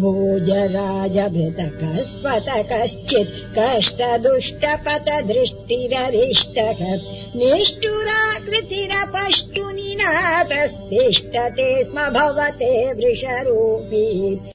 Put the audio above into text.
भोजराजभृतकस्वतकश्चित् कश्चित् कष्टदुष्टपतदृष्टिररिष्टः निष्ठुराकृतिरपष्टुनिना स्म भवते वृषरूपी।